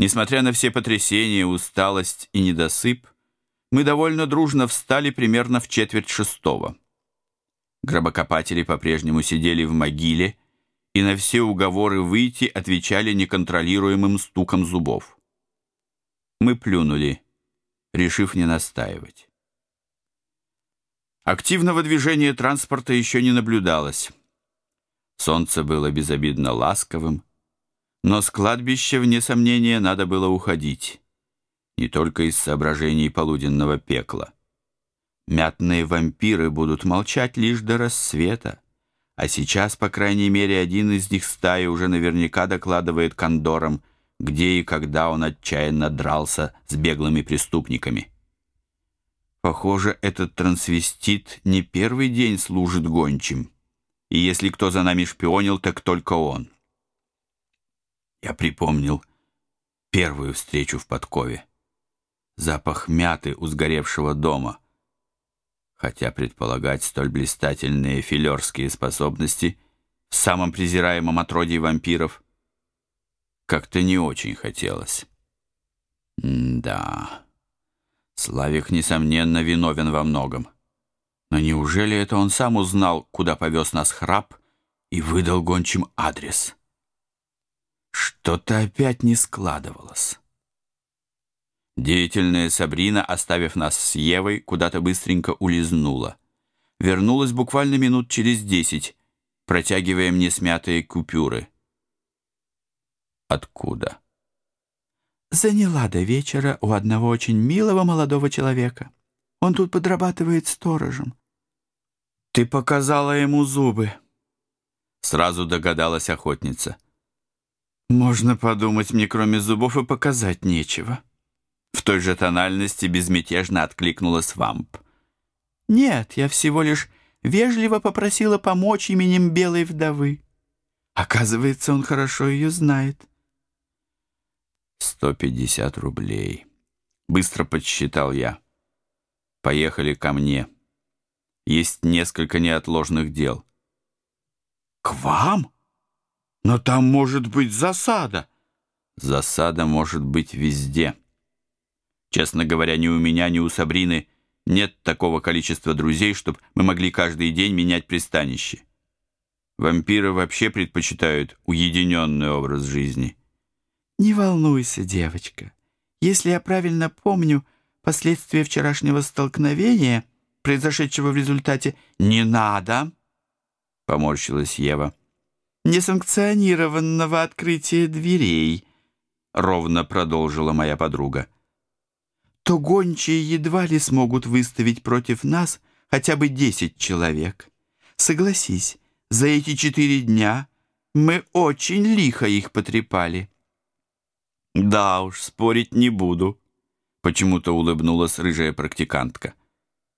Несмотря на все потрясения, усталость и недосып, мы довольно дружно встали примерно в четверть шестого. Гробокопатели по-прежнему сидели в могиле и на все уговоры выйти отвечали неконтролируемым стуком зубов. Мы плюнули, решив не настаивать. Активного движения транспорта еще не наблюдалось. Солнце было безобидно ласковым, но с кладбища, вне сомнения, надо было уходить. Не только из соображений полуденного пекла. Мятные вампиры будут молчать лишь до рассвета, а сейчас, по крайней мере, один из них стаи уже наверняка докладывает кондорам, где и когда он отчаянно дрался с беглыми преступниками. Похоже, этот трансвестит не первый день служит гончим, и если кто за нами шпионил, так только он. Я припомнил первую встречу в подкове. Запах мяты у сгоревшего дома. Хотя предполагать столь блистательные филерские способности в самом презираемом отродье вампиров как-то не очень хотелось. М да, Славик, несомненно, виновен во многом. Но неужели это он сам узнал, куда повез нас храп, и выдал гончим адрес? Что-то опять не складывалось. Деятельная Сабрина, оставив нас с Евой, куда-то быстренько улизнула. Вернулась буквально минут через десять, протягивая мне смятые купюры. Откуда? Заняла до вечера у одного очень милого молодого человека. Он тут подрабатывает сторожем. Ты показала ему зубы. Сразу догадалась охотница. Можно подумать, мне кроме зубов и показать нечего. В той же тональности безмятежно откликнулась вамп. Нет, я всего лишь вежливо попросила помочь именем белой вдовы. Оказывается, он хорошо ее знает. Сто пятьдесят рублей. Быстро подсчитал я. Поехали ко мне. Есть несколько неотложных дел. К вам? Но там может быть засада. Засада может быть везде. Честно говоря, ни у меня, ни у Сабрины нет такого количества друзей, чтобы мы могли каждый день менять пристанище. Вампиры вообще предпочитают уединенный образ жизни. Не волнуйся, девочка. Если я правильно помню, последствия вчерашнего столкновения, произошедшего в результате «не надо», — поморщилась Ева, — несанкционированного открытия дверей, ровно продолжила моя подруга, то гончие едва ли смогут выставить против нас хотя бы десять человек. Согласись, за эти четыре дня мы очень лихо их потрепали. Да уж, спорить не буду, почему-то улыбнулась рыжая практикантка.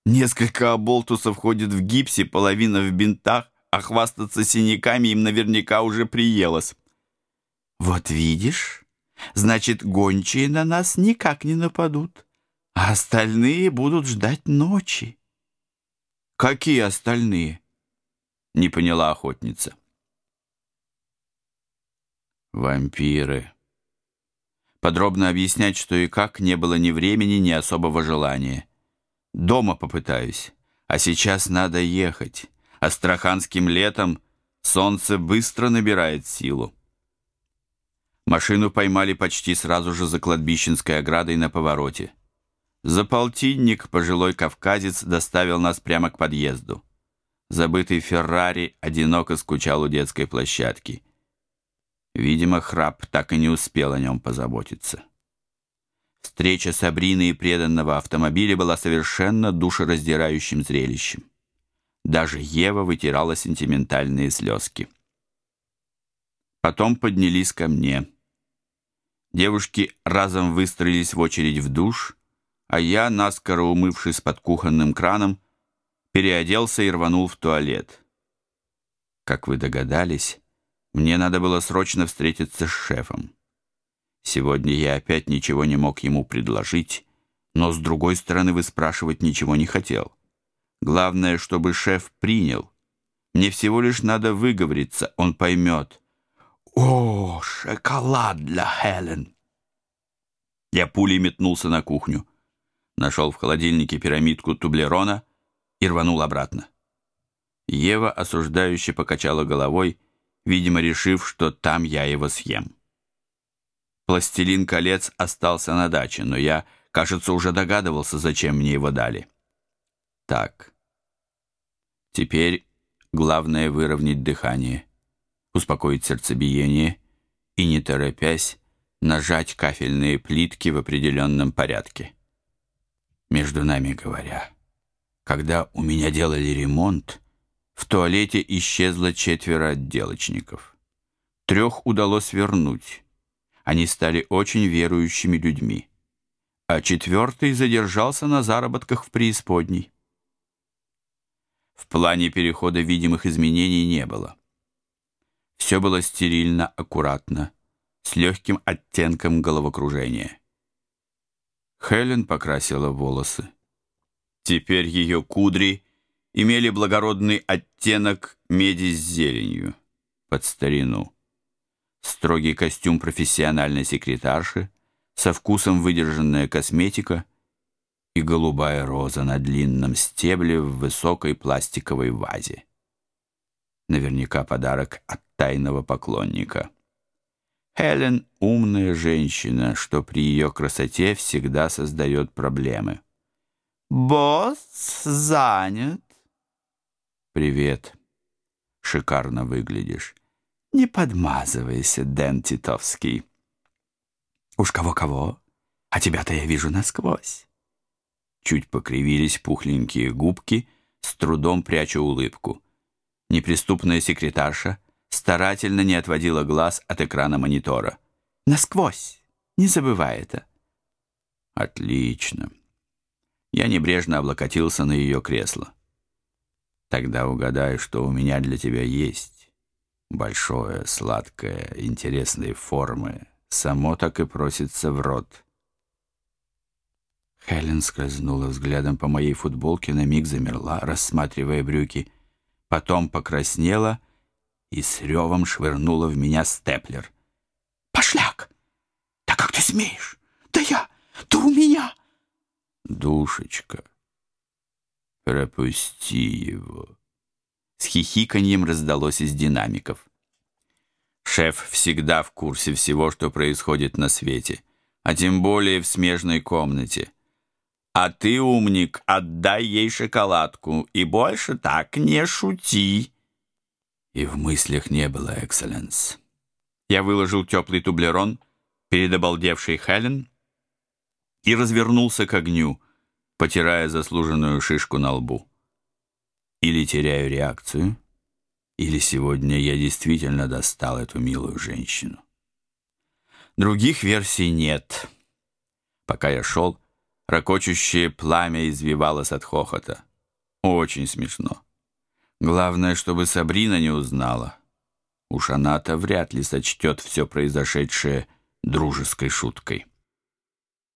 Несколько оболтусов ходит в гипсе, половина в бинтах, а хвастаться синяками им наверняка уже приелось. «Вот видишь, значит, гончие на нас никак не нападут, а остальные будут ждать ночи». «Какие остальные?» — не поняла охотница. «Вампиры». Подробно объяснять, что и как, не было ни времени, ни особого желания. Дома попытаюсь, а сейчас надо ехать. Астраханским летом солнце быстро набирает силу. Машину поймали почти сразу же за кладбищенской оградой на повороте. За полтинник пожилой кавказец доставил нас прямо к подъезду. Забытый Феррари одиноко скучал у детской площадки. Видимо, храп так и не успел о нем позаботиться. Встреча Сабрины и преданного автомобиля была совершенно душераздирающим зрелищем. Даже Ева вытирала сентиментальные слезки. Потом поднялись ко мне. Девушки разом выстроились в очередь в душ, а я, наскоро умывшись под кухонным краном, переоделся и рванул в туалет. Как вы догадались, мне надо было срочно встретиться с шефом. Сегодня я опять ничего не мог ему предложить, но, с другой стороны, вы спрашивать ничего не хотел. Главное, чтобы шеф принял. Мне всего лишь надо выговориться, он поймет. О, шоколад для Хелен! Я пулей метнулся на кухню. Нашел в холодильнике пирамидку тублерона и рванул обратно. Ева осуждающе покачала головой, видимо, решив, что там я его съем. Пластилин колец остался на даче, но я, кажется, уже догадывался, зачем мне его дали. Так. Теперь главное выровнять дыхание, успокоить сердцебиение и, не торопясь, нажать кафельные плитки в определенном порядке. Между нами говоря, когда у меня делали ремонт, в туалете исчезло четверо отделочников. Трех удалось вернуть. Они стали очень верующими людьми. А четвертый задержался на заработках в преисподней. В плане перехода видимых изменений не было. Все было стерильно, аккуратно, с легким оттенком головокружения. Хелен покрасила волосы. Теперь ее кудри имели благородный оттенок меди с зеленью, под старину. Строгий костюм профессиональной секретарши, со вкусом выдержанная косметика и голубая роза на длинном стебле в высокой пластиковой вазе. Наверняка подарок от тайного поклонника. Хелен — умная женщина, что при ее красоте всегда создает проблемы. «Босс занят». «Привет. Шикарно выглядишь. Не подмазывайся, Дэн Титовский». «Уж кого-кого, а тебя-то я вижу насквозь». Чуть покривились пухленькие губки, с трудом пряча улыбку. Неприступная секретарша старательно не отводила глаз от экрана монитора. «Насквозь! Не забывай это!» «Отлично!» Я небрежно облокотился на ее кресло. «Тогда угадай, что у меня для тебя есть. Большое, сладкое, интересной формы. Само так и просится в рот». Хелен скользнула взглядом по моей футболке, на миг замерла, рассматривая брюки, потом покраснела и с ревом швырнула в меня степлер. «Пошляк! Да как ты смеешь? Да я! Да у меня!» «Душечка, пропусти его!» С хихиканьем раздалось из динамиков. Шеф всегда в курсе всего, что происходит на свете, а тем более в смежной комнате. А ты, умник, отдай ей шоколадку и больше так не шути. И в мыслях не было, экселленс. Я выложил теплый тублерон перед обалдевшей Хелен и развернулся к огню, потирая заслуженную шишку на лбу. Или теряю реакцию, или сегодня я действительно достал эту милую женщину. Других версий нет. Пока я шел, Рокочущее пламя извивалось от хохота. Очень смешно. Главное, чтобы Сабрина не узнала. Уж она-то вряд ли сочтет все произошедшее дружеской шуткой.